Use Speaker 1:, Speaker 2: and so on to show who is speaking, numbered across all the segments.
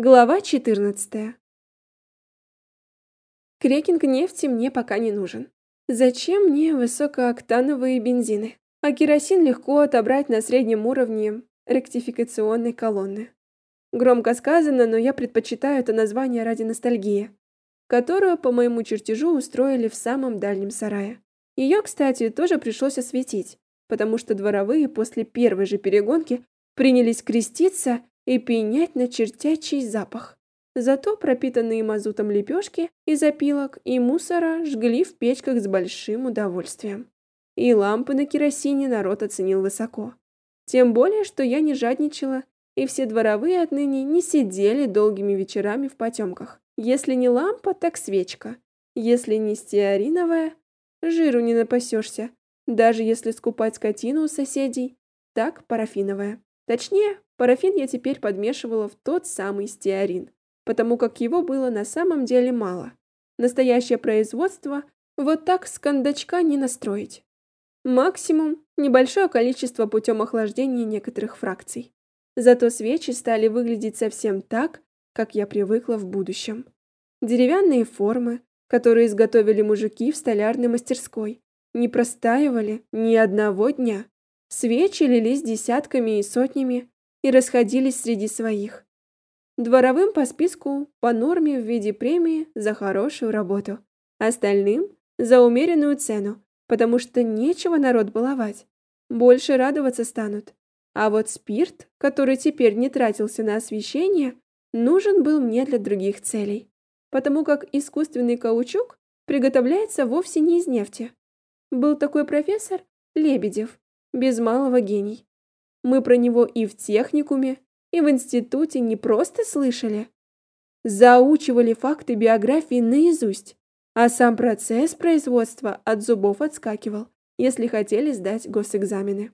Speaker 1: Глава 14. Крекинг нефти мне пока не нужен. Зачем мне высокооктановые бензины? А керосин легко отобрать на среднем уровне ректификационной колонны. Громко сказано, но я предпочитаю это название ради ностальгии, которую по моему чертежу устроили в самом дальнем сарае. Ее, кстати, тоже пришлось осветить, потому что дворовые после первой же перегонки принялись креститься и пенять на чертячий запах. Зато пропитанные мазутом лепешки из опилок и мусора жгли в печках с большим удовольствием. И лампы на керосине народ оценил высоко. Тем более, что я не жадничала, и все дворовые отныне не сидели долгими вечерами в потемках. Если не лампа, так свечка. Если не стеариновая, жиру не напасешься. Даже если скупать скотину у соседей, так парафиновая. Точнее, парафин я теперь подмешивала в тот самый стеарин, потому как его было на самом деле мало. Настоящее производство вот так с кондачка не настроить. Максимум небольшое количество путем охлаждения некоторых фракций. Зато свечи стали выглядеть совсем так, как я привыкла в будущем. Деревянные формы, которые изготовили мужики в столярной мастерской, не простаивали ни одного дня. Свечи лились десятками и сотнями и расходились среди своих. Дворовым по списку по норме в виде премии за хорошую работу, остальным за умеренную цену, потому что нечего народ баловать. Больше радоваться станут. А вот спирт, который теперь не тратился на освещение, нужен был мне для других целей, потому как искусственный каучук приготовляется вовсе не из нефти. Был такой профессор Лебедев, без малого гений. Мы про него и в техникуме, и в институте не просто слышали, заучивали факты биографии наизусть, а сам процесс производства от зубов отскакивал, если хотели сдать госэкзамены.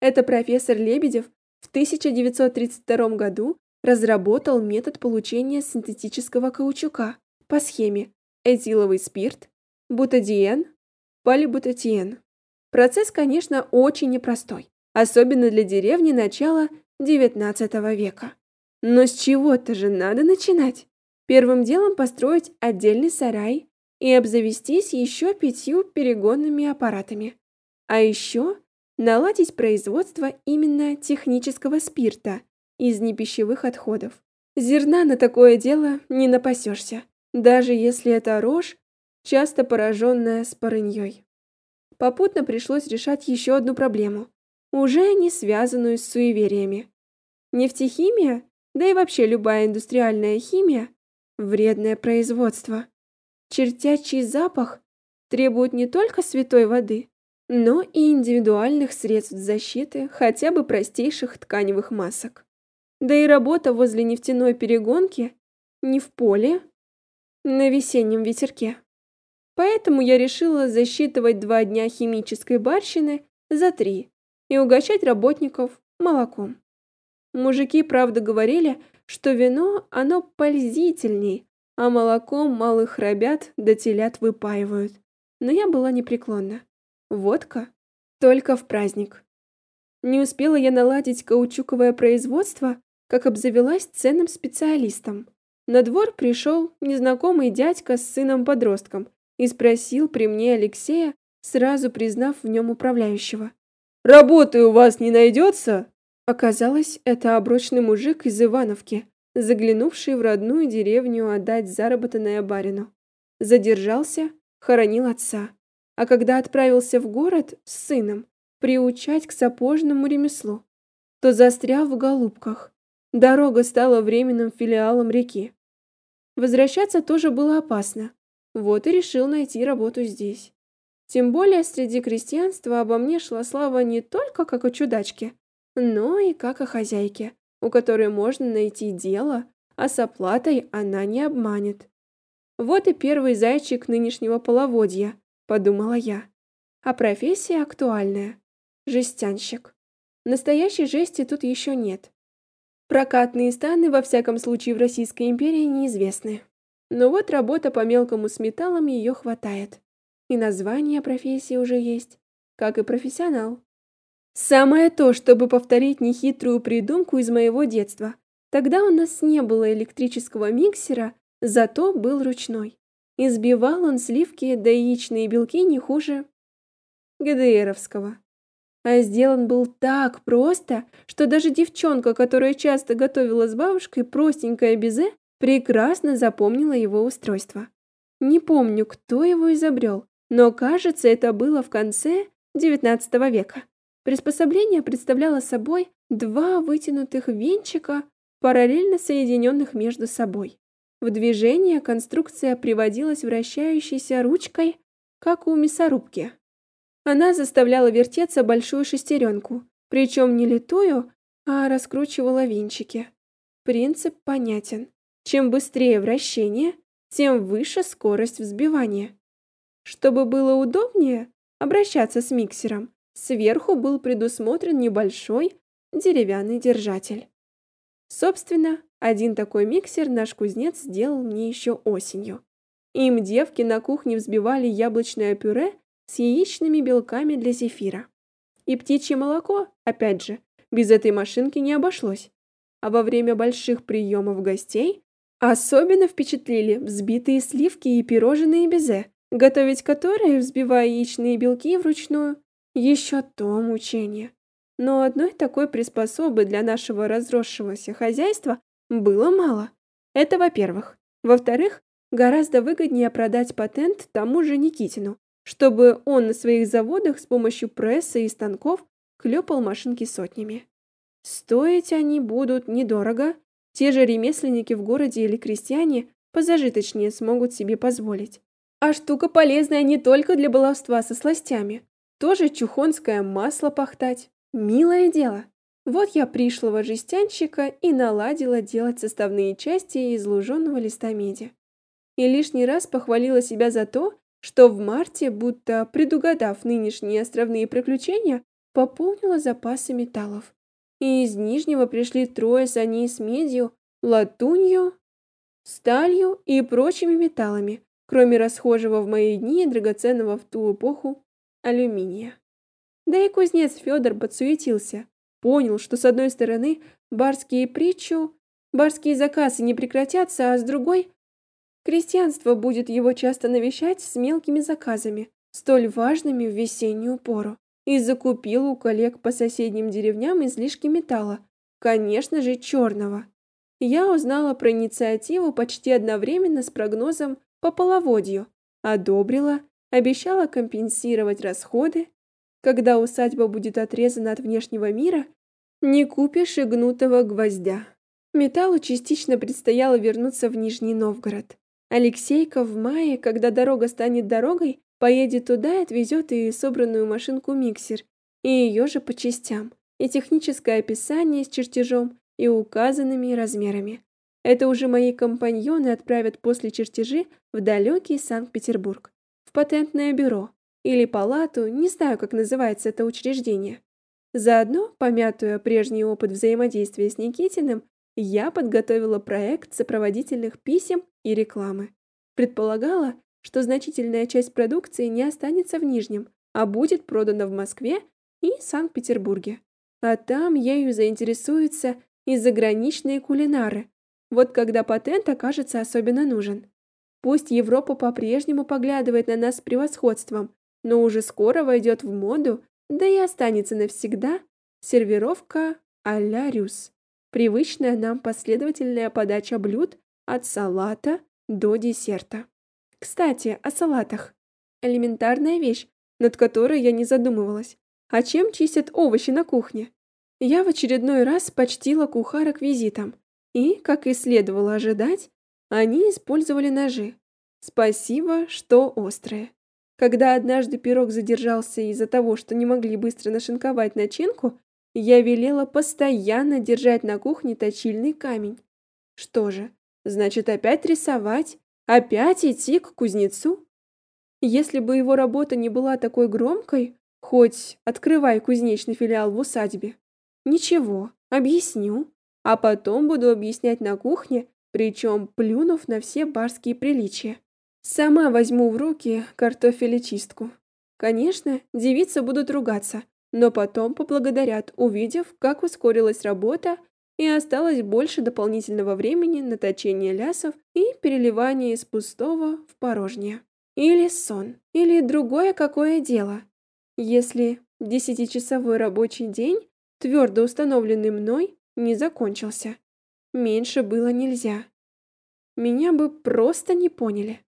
Speaker 1: Это профессор Лебедев в 1932 году разработал метод получения синтетического каучука по схеме этиловый спирт, бутадиен, полибутатиен. Процесс, конечно, очень непростой, особенно для деревни начала XIX века. Но с чего-то же надо начинать. Первым делом построить отдельный сарай и обзавестись еще пятью перегонными аппаратами. А еще наладить производство именно технического спирта из непищевых отходов. Зерна на такое дело не напасешься, даже если это рожь, часто пораженная спорыньей. Попутно пришлось решать еще одну проблему, уже не связанную с суевериями. Нефтехимия, да и вообще любая индустриальная химия – вредное производство. Чертячий запах требует не только святой воды, но и индивидуальных средств защиты хотя бы простейших тканевых масок. Да и работа возле нефтяной перегонки не в поле, на весеннем ветерке. Поэтому я решила засчитывать два дня химической барщины за три и угощать работников молоком. Мужики, правда, говорили, что вино, оно пользительней, а молоком малых ребят да телят выпаивают. Но я была непреклонна. Водка только в праздник. Не успела я наладить каучуковое производство, как обзавелась ценным специалистом. На двор пришел незнакомый дядька с сыном-подростком и спросил при мне Алексея, сразу признав в нем управляющего. «Работы у вас не найдется?» Оказалось, это оброчный мужик из Ивановки, заглянувший в родную деревню отдать заработанное барину. Задержался, хоронил отца. А когда отправился в город с сыном приучать к сапожному ремеслу, то застрял в Голубках. Дорога стала временным филиалом реки. Возвращаться тоже было опасно. Вот и решил найти работу здесь. Тем более среди крестьянства обо мне шла слава не только как о чудачке, но и как о хозяйке, у которой можно найти дело, а с оплатой она не обманет. Вот и первый зайчик нынешнего половодья, подумала я. А профессия актуальная. Жестянщик. Настоящей жести тут еще нет. Прокатные станы, во всяком случае, в Российской империи неизвестны. Но вот работа по мелкому с металлом ее хватает. И название профессии уже есть, как и профессионал. Самое то, чтобы повторить нехитрую придумку из моего детства. Тогда у нас не было электрического миксера, зато был ручной. Избивал он сливки да яичные белки не хуже ГДРовского. А сделан был так просто, что даже девчонка, которая часто готовила с бабушкой простенькое безе, прекрасно запомнила его устройство. Не помню, кто его изобрел, но, кажется, это было в конце XIX века. Приспособление представляло собой два вытянутых венчика, параллельно соединенных между собой. В движение конструкция приводилась вращающейся ручкой, как у мясорубки. Она заставляла вертеться большую шестеренку, причем не литую, а раскручивала винчики. Принцип понятен. Чем быстрее вращение, тем выше скорость взбивания. Чтобы было удобнее обращаться с миксером, сверху был предусмотрен небольшой деревянный держатель. Собственно, один такой миксер наш кузнец сделал мне еще осенью. Им девки на кухне взбивали яблочное пюре с яичными белками для зефира. И птичье молоко, опять же, без этой машинки не обошлось. А во время больших приемов гостей особенно впечатлили взбитые сливки и пирожные безе, готовить которые, взбивая яичные белки вручную, еще то мучение. Но одной такой приспособы для нашего разросшегося хозяйства было мало. Это во-первых. Во-вторых, гораздо выгоднее продать патент тому же Никитину, чтобы он на своих заводах с помощью пресса и станков клепал машинки сотнями. Стоить они будут недорого, те же ремесленники в городе или крестьяне позажиточнее смогут себе позволить. А штука полезная не только для баловства со сластями. Тоже чухонское масло пахтать. Милое дело. Вот я пришлого жестянщика и наладила делать составные части из луженого листа меди. И лишний раз похвалила себя за то, что в марте, будто предугадав нынешние островные приключения, пополнила запасы металлов. И из Нижнего пришли трое саней с медью, латунью, сталью и прочими металлами, кроме расхожего в мои дни драгоценного в ту эпоху алюминия. Да и кузнец Федор подсуетился, понял, что с одной стороны барские притчу, барские заказы не прекратятся, а с другой Крестьянство будет его часто навещать с мелкими заказами, столь важными в весеннюю пору, и закупил у коллег по соседним деревням излишки металла, конечно же, черного. Я узнала про инициативу почти одновременно с прогнозом по половодью, одобрила, обещала компенсировать расходы. Когда усадьба будет отрезана от внешнего мира, не купишь и гнутого гвоздя. Металлу частично предстояло вернуться в Нижний Новгород. Алексейка в мае, когда дорога станет дорогой, поедет туда и отвезет и собранную машинку-миксер, и ее же по частям, и техническое описание с чертежом и указанными размерами. Это уже мои компаньоны отправят после чертежи в далекий Санкт-Петербург, в патентное бюро или палату, не знаю, как называется это учреждение. Заодно, помятуя прежний опыт взаимодействия с Никитиным, я подготовила проект сопроводительных писем и рекламы. Предполагала, что значительная часть продукции не останется в Нижнем, а будет продана в Москве и Санкт-Петербурге. А там ею заинтересуются и заграничные кулинары. Вот когда патент окажется особенно нужен. Пусть Европа по-прежнему поглядывает на нас с превосходством, но уже скоро войдет в моду, да и останется навсегда сервировка а-ля рюс. Привычная нам последовательная подача блюд от салата до десерта. Кстати, о салатах. Элементарная вещь, над которой я не задумывалась. А чем чистят овощи на кухне? Я в очередной раз почтила кухарок визитом. И, как и следовало ожидать, они использовали ножи. Спасибо, что острые. Когда однажды пирог задержался из-за того, что не могли быстро нашинковать начинку, я велела постоянно держать на кухне точильный камень. Что же, Значит, опять рисовать? Опять идти к кузнецу? Если бы его работа не была такой громкой, хоть открывай кузнечный филиал в усадьбе. Ничего, объясню а потом буду объяснять на кухне, причем плюнув на все барские приличия. Сама возьму в руки картофелечистку. Конечно, девицы будут ругаться, но потом поблагодарят, увидев, как ускорилась работа и осталось больше дополнительного времени на точение лясов и переливание из пустого в порожнее. Или сон, или другое какое дело. Если десятичасовой рабочий день, твердо установленный мной, не закончился. Меньше было нельзя. Меня бы просто не поняли.